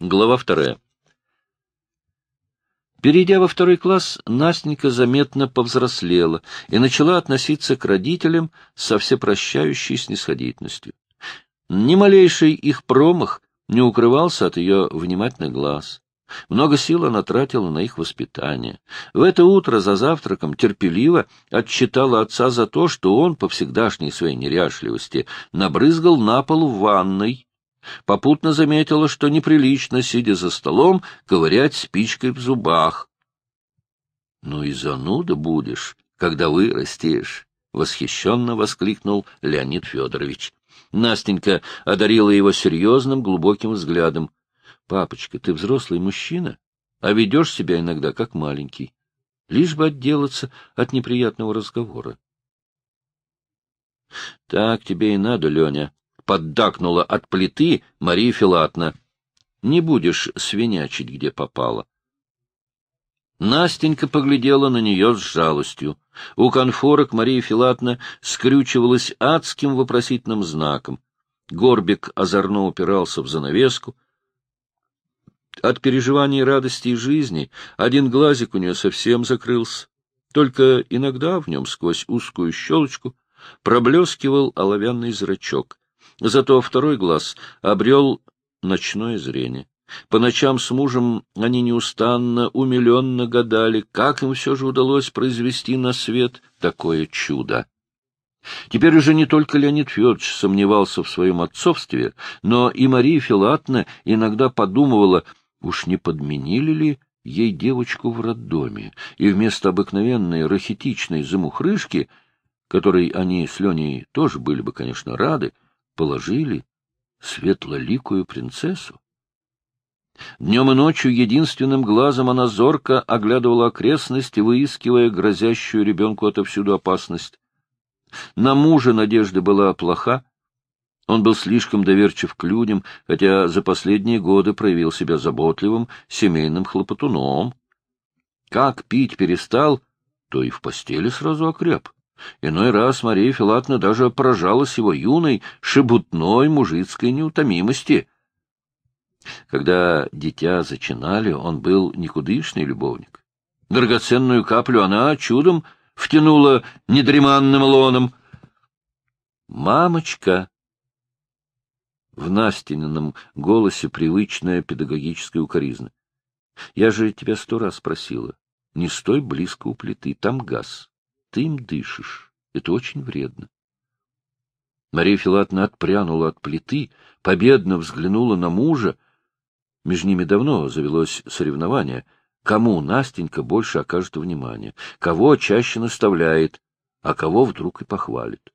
Глава вторая. Перейдя во второй класс, Настенька заметно повзрослела и начала относиться к родителям со всепрощающей снисходительностью. Ни малейший их промах не укрывался от ее внимательных глаз. Много сил она тратила на их воспитание. В это утро за завтраком терпеливо отчитала отца за то, что он, по всегдашней своей неряшливости, набрызгал на пол в ванной. Попутно заметила, что неприлично, сидя за столом, ковырять спичкой в зубах. — Ну и зануда будешь, когда вырастешь! — восхищенно воскликнул Леонид Федорович. Настенька одарила его серьезным, глубоким взглядом. — Папочка, ты взрослый мужчина, а ведешь себя иногда как маленький, лишь бы отделаться от неприятного разговора. — Так тебе и надо, Леня, — поддакнула от плиты Мария Филатна. — Не будешь свинячить, где попало. Настенька поглядела на нее с жалостью. У конфорок Мария Филатна скрючивалась адским вопросительным знаком. Горбик озорно упирался в занавеску — от переживаний радости и жизни один глазик у нее совсем закрылся. Только иногда в нем сквозь узкую щелочку проблескивал оловянный зрачок. Зато второй глаз обрел ночное зрение. По ночам с мужем они неустанно, умиленно гадали, как им все же удалось произвести на свет такое чудо. Теперь уже не только Леонид Федорович сомневался в своем отцовстве, но и Мария Филатовна иногда подумывала, Уж не подменили ли ей девочку в роддоме, и вместо обыкновенной рахитичной замухрышки, которой они с Леней тоже были бы, конечно, рады, положили светлоликую принцессу? Днем и ночью единственным глазом она зорко оглядывала окрестности, выискивая грозящую ребенку отовсюду опасность. На мужа надежды была плоха, он был слишком доверчив к людям, хотя за последние годы проявил себя заботливым, семейным хлопотуном. Как пить перестал, то и в постели сразу окреп. Иной раз Мария Филатовна даже поражалась его юной, шебутной мужицкой неутомимости. Когда дитя зачинали, он был никудышный любовник. Драгоценную каплю она чудом втянула недреманным лоном. «Мамочка!» в Настинином голосе привычная педагогическая укоризна. — Я же тебя сто раз просила. Не стой близко у плиты, там газ. Ты им дышишь. Это очень вредно. Мария Филатовна отпрянула от плиты, победно взглянула на мужа. Между ними давно завелось соревнование. Кому Настенька больше окажет внимание, кого чаще наставляет, а кого вдруг и похвалит.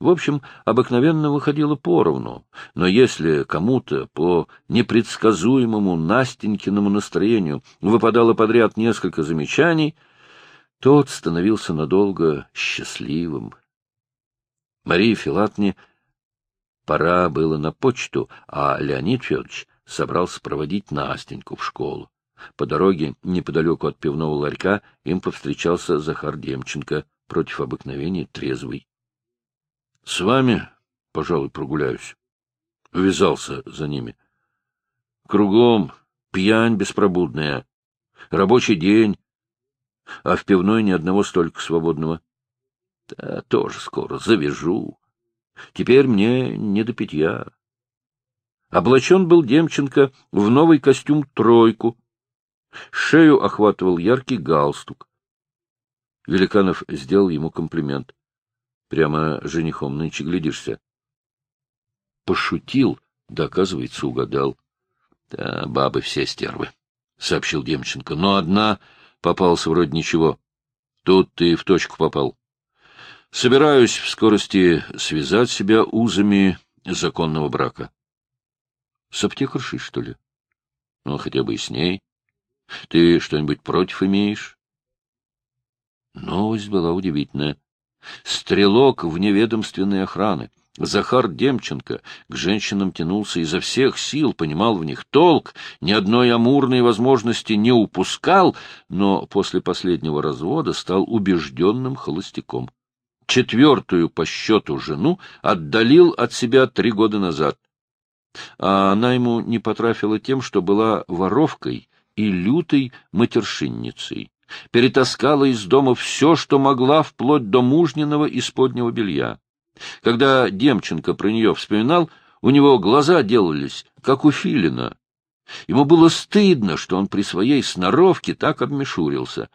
В общем, обыкновенно выходило поровну, но если кому-то по непредсказуемому Настенькиному настроению выпадало подряд несколько замечаний, тот становился надолго счастливым. Марии Филатне пора было на почту, а Леонид Федорович собрался проводить Настеньку в школу. По дороге, неподалеку от пивного ларька, им повстречался Захар Демченко, против обыкновения трезвый. С вами, пожалуй, прогуляюсь. Увязался за ними. Кругом пьянь беспробудная, рабочий день, а в пивной ни одного столько свободного. Да тоже скоро завяжу. Теперь мне не до питья. Облачен был Демченко в новый костюм «тройку». Шею охватывал яркий галстук. Великанов сделал ему комплимент. Прямо женихом нынче глядишься. Пошутил, да, оказывается, угадал. Да, бабы все стервы, — сообщил Демченко. Но одна попалась вроде ничего. Тут ты в точку попал. Собираюсь в скорости связать себя узами законного брака. С аптекаршей, что ли? Ну, хотя бы и с ней. Ты что-нибудь против имеешь? Новость была удивительная. Стрелок вневедомственной охраны. Захар Демченко к женщинам тянулся изо всех сил, понимал в них толк, ни одной амурной возможности не упускал, но после последнего развода стал убежденным холостяком. Четвертую по счету жену отдалил от себя три года назад. а она ему не потрафила тем, что была воровкой и лютой матершинницей. Перетаскала из дома все, что могла, вплоть до мужниного исподнего белья. Когда Демченко про нее вспоминал, у него глаза делались, как у филина. Ему было стыдно, что он при своей сноровке так обмешурился.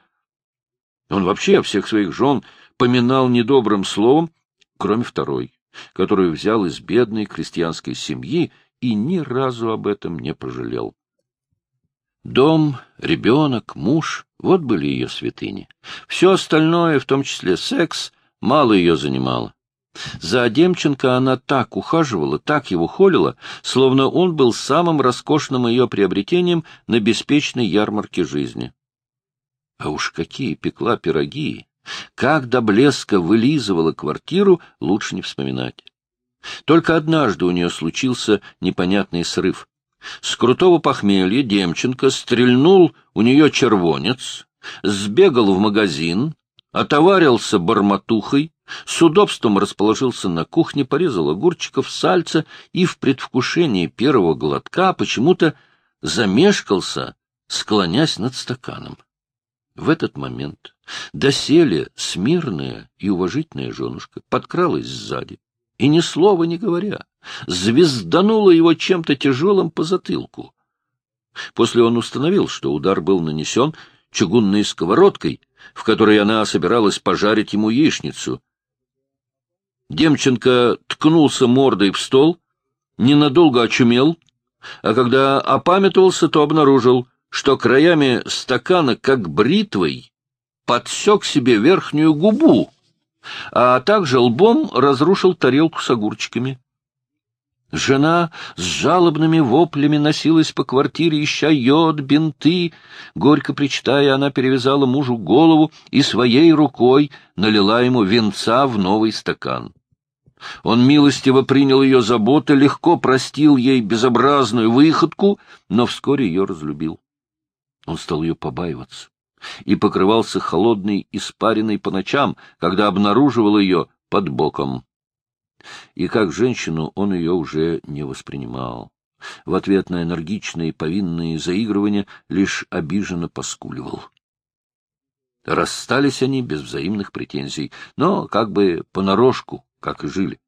Он вообще всех своих жен поминал недобрым словом, кроме второй, которую взял из бедной крестьянской семьи и ни разу об этом не пожалел. Дом, ребенок, муж — вот были ее святыни. Все остальное, в том числе секс, мало ее занимало. За Демченко она так ухаживала, так его холила, словно он был самым роскошным ее приобретением на беспечной ярмарке жизни. А уж какие пекла пироги! Как до блеска вылизывала квартиру, лучше не вспоминать. Только однажды у нее случился непонятный срыв. С крутого похмелья Демченко стрельнул у нее червонец, сбегал в магазин, отоварился барматухой, с удобством расположился на кухне, порезал огурчиков, сальца и в предвкушении первого глотка почему-то замешкался, склонясь над стаканом. В этот момент доселе смирная и уважительная женушка подкралась сзади и, ни слова не говоря, звезданула его чем-то тяжелым по затылку. После он установил, что удар был нанесен чугунной сковородкой, в которой она собиралась пожарить ему яичницу. Демченко ткнулся мордой в стол, ненадолго очумел, а когда опамятовался, то обнаружил, что краями стакана, как бритвой, подсек себе верхнюю губу, а также лбом разрушил тарелку с огурчиками. Жена с жалобными воплями носилась по квартире, ища йод, бинты. Горько причитая, она перевязала мужу голову и своей рукой налила ему венца в новый стакан. Он милостиво принял ее заботы, легко простил ей безобразную выходку, но вскоре ее разлюбил. Он стал ее побаиваться и покрывался холодной испариной по ночам, когда обнаруживал ее под боком. И как женщину он ее уже не воспринимал. В ответ на энергичные повинные заигрывания лишь обиженно поскуливал. Расстались они без взаимных претензий, но как бы понарошку, как и жили.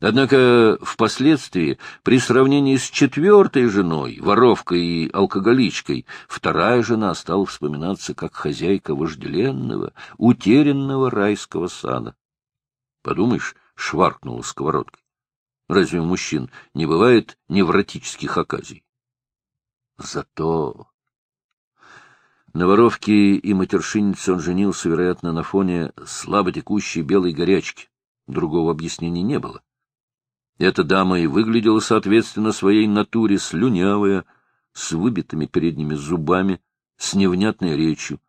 Однако впоследствии, при сравнении с четвертой женой, воровкой и алкоголичкой, вторая жена стала вспоминаться как хозяйка вожделенного, утерянного райского сада. Подумаешь, шваркнула сковородкой. Разве у мужчин не бывает невротических оказий? Зато... На воровке и матершиннице он женился, вероятно, на фоне слабо текущей белой горячки. Другого объяснения не было. Эта дама и выглядела, соответственно, своей натуре слюнявая, с выбитыми передними зубами, с невнятной речью.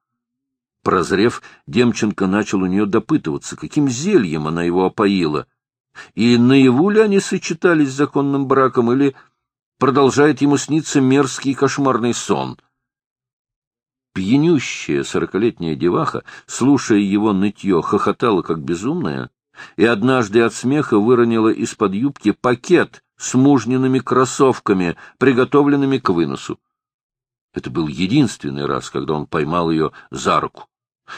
Прозрев, Демченко начал у нее допытываться, каким зельем она его опоила, и наяву ли они сочетались с законным браком, или продолжает ему сниться мерзкий кошмарный сон. Пьянющая сорокалетняя деваха, слушая его нытье, хохотала как безумная, и однажды от смеха выронила из-под юбки пакет с мужниными кроссовками, приготовленными к выносу. Это был единственный раз, когда он поймал ее за руку.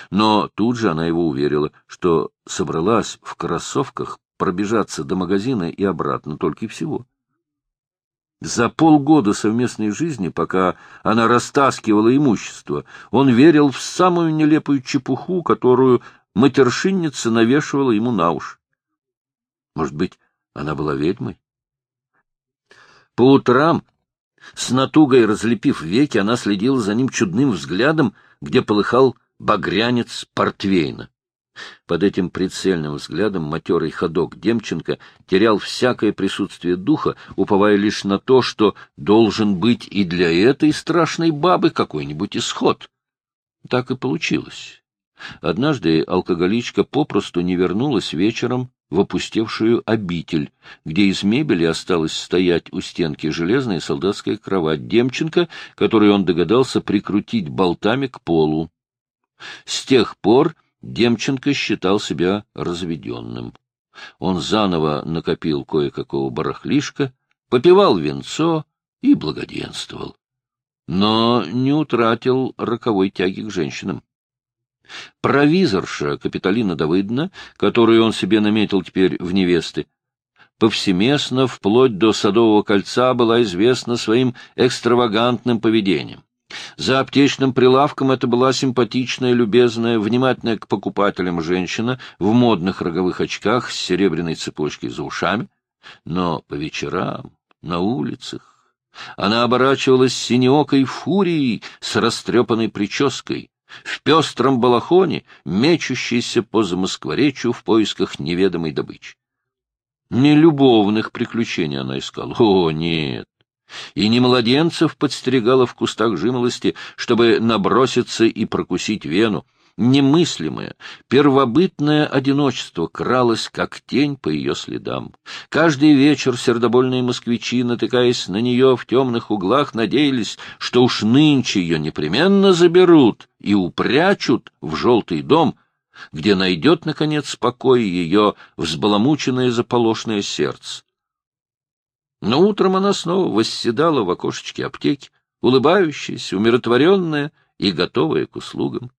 Но тут же она его уверила, что собралась в кроссовках пробежаться до магазина и обратно только и всего. За полгода совместной жизни, пока она растаскивала имущество, он верил в самую нелепую чепуху, которую матершинница навешивала ему на уши. Может быть, она была ведьмой? По утрам, с натугой разлепив веки, она следила за ним чудным взглядом, где полыхал багрянец портвейна. Под этим прицельным взглядом матерый ходок Демченко терял всякое присутствие духа, уповая лишь на то, что должен быть и для этой страшной бабы какой-нибудь исход. Так и получилось. Однажды алкоголичка попросту не вернулась вечером в опустевшую обитель, где из мебели осталась стоять у стенки железная солдатская кровать Демченко, которую он догадался прикрутить болтами к полу. С тех пор Демченко считал себя разведенным. Он заново накопил кое-какого барахлишка, попивал венцо и благоденствовал. Но не утратил роковой тяги к женщинам. Провизорша Капитолина Давыдна, которую он себе наметил теперь в невесты, повсеместно, вплоть до Садового кольца, была известна своим экстравагантным поведением. За аптечным прилавком это была симпатичная, любезная, внимательная к покупателям женщина в модных роговых очках с серебряной цепочкой за ушами. Но по вечерам, на улицах, она оборачивалась синеокой фурией с растрепанной прической, в пестром балахоне, мечущейся по замоскворечью в поисках неведомой добычи. Не любовных приключений она искала. О, нет! И не младенцев подстерегала в кустах жимолости, чтобы наброситься и прокусить вену. Немыслимое, первобытное одиночество кралось, как тень по ее следам. Каждый вечер сердобольные москвичи, натыкаясь на нее в темных углах, надеялись, что уж нынче ее непременно заберут и упрячут в желтый дом, где найдет, наконец, покой ее взбаламученное заполошное сердце. Но утром она снова восседала в окошечке аптеки, улыбающаяся, умиротворенная и готовая к услугам.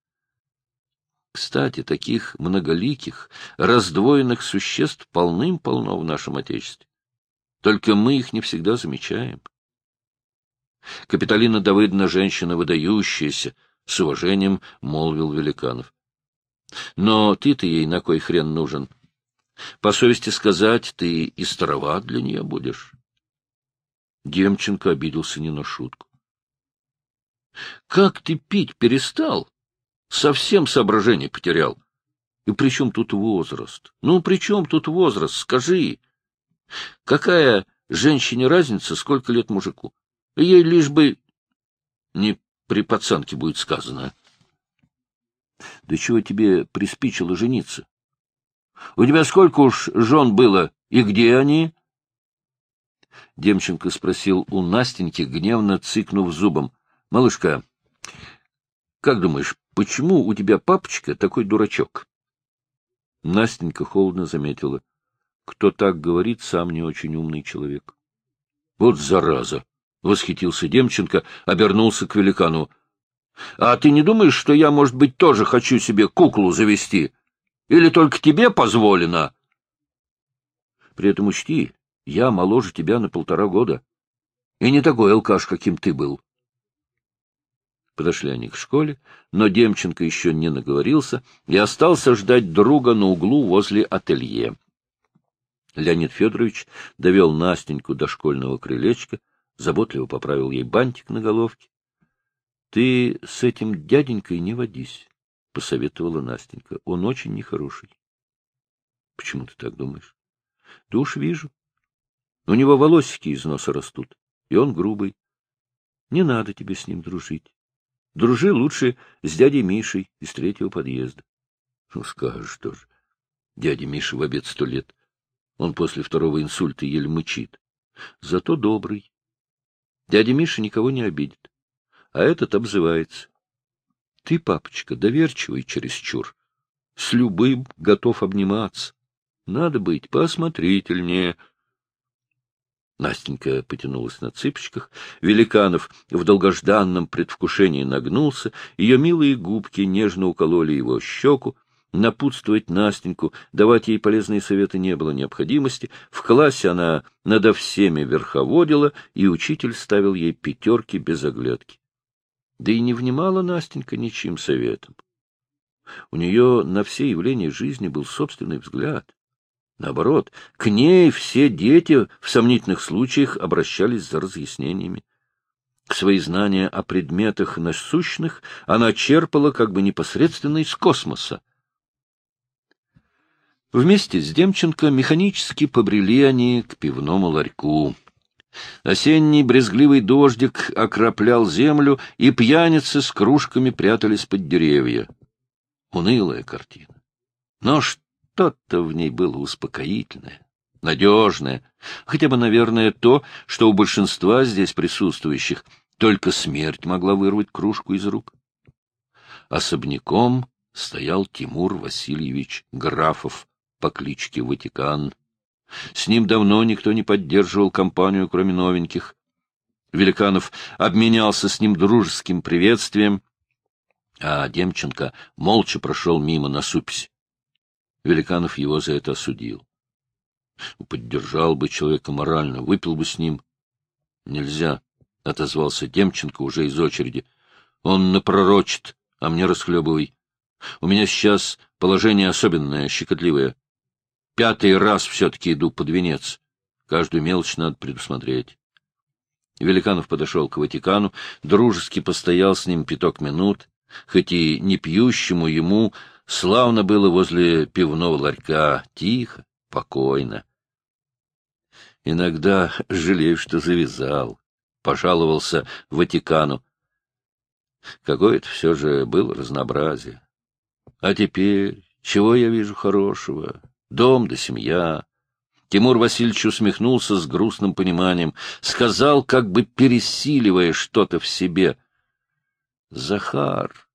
Кстати, таких многоликих, раздвоенных существ полным-полно в нашем Отечестве. Только мы их не всегда замечаем. Капиталина Давыдовна, женщина выдающаяся, с уважением молвил Великанов. Но ты-то ей на кой хрен нужен? По совести сказать, ты и староват для нее будешь. Демченко обиделся не на шутку. — Как ты пить перестал? Совсем соображение потерял. И при чем тут возраст? Ну, при чем тут возраст? Скажи. Какая женщине разница, сколько лет мужику? Ей лишь бы... Не при пацанке будет сказано. Да чего тебе приспичило жениться? У тебя сколько уж жен было, и где они? Демченко спросил у Настеньки, гневно цыкнув зубом. — Малышка, как думаешь, почему у тебя папочка такой дурачок? Настенька холодно заметила. Кто так говорит, сам не очень умный человек. — Вот зараза! — восхитился Демченко, обернулся к великану. — А ты не думаешь, что я, может быть, тоже хочу себе куклу завести? Или только тебе позволено? При этом учти, я моложе тебя на полтора года. И не такой алкаш, каким ты был. Подошли они к школе, но Демченко еще не наговорился и остался ждать друга на углу возле ателье. Леонид Федорович довел Настеньку до школьного крылечка, заботливо поправил ей бантик на головке. — Ты с этим дяденькой не водись, — посоветовала Настенька. — Он очень нехороший. — Почему ты так думаешь? — Да уж вижу. У него волосики из носа растут, и он грубый. Не надо тебе с ним дружить. Дружи лучше с дядей Мишей из третьего подъезда. Ну, скажешь тоже. Дядя Миша в обед сто лет. Он после второго инсульта еле мычит. Зато добрый. Дядя Миша никого не обидит. А этот обзывается. Ты, папочка, доверчивый чересчур. С любым готов обниматься. Надо быть поосмотрительнее, — Настенька потянулась на цыпочках, Великанов в долгожданном предвкушении нагнулся, ее милые губки нежно укололи его щеку, напутствовать Настеньку, давать ей полезные советы не было необходимости, в классе она надо всеми верховодила, и учитель ставил ей пятерки без оглядки. Да и не внимала Настенька ничьим советом. У нее на все явления жизни был собственный взгляд. Наоборот, к ней все дети в сомнительных случаях обращались за разъяснениями. Свои знания о предметах насущных она черпала как бы непосредственно из космоса. Вместе с Демченко механически побрели они к пивному ларьку. Осенний брезгливый дождик окроплял землю, и пьяницы с кружками прятались под деревья. Унылая картина. Но что? Что-то в ней было успокоительное, надежное, хотя бы, наверное, то, что у большинства здесь присутствующих только смерть могла вырвать кружку из рук. Особняком стоял Тимур Васильевич Графов по кличке Ватикан. С ним давно никто не поддерживал компанию, кроме новеньких. Великанов обменялся с ним дружеским приветствием, а Демченко молча прошел мимо на супись. Великанов его за это осудил. Поддержал бы человека морально, выпил бы с ним. Нельзя, — отозвался Демченко уже из очереди. Он напророчит, а мне расхлебывай. У меня сейчас положение особенное, щекотливое. Пятый раз все-таки иду под венец. Каждую мелочь надо предусмотреть. Великанов подошел к Ватикану, дружески постоял с ним пяток минут, хоть и не пьющему ему славно было возле пивного ларька, тихо, покойно. Иногда жалею, что завязал, — пожаловался Ватикану. Какое-то все же было разнообразие. А теперь, чего я вижу хорошего? Дом да семья. Тимур Васильевич усмехнулся с грустным пониманием, сказал, как бы пересиливая что-то в себе. Захар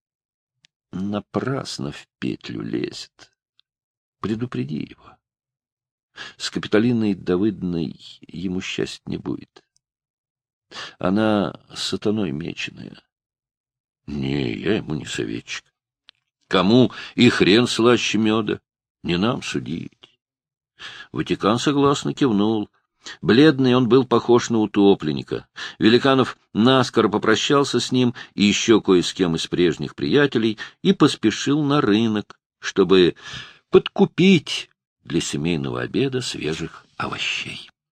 напрасно в петлю лезет. Предупреди его. С Капитолиной Давыдной ему счастья не будет. Она сатаной меченая. Не, я ему не советчик. Кому и хрен слаще меда, не нам судить. Ватикан согласно кивнул. Бледный он был похож на утопленника. Великанов наскоро попрощался с ним и еще кое с кем из прежних приятелей и поспешил на рынок, чтобы подкупить для семейного обеда свежих овощей.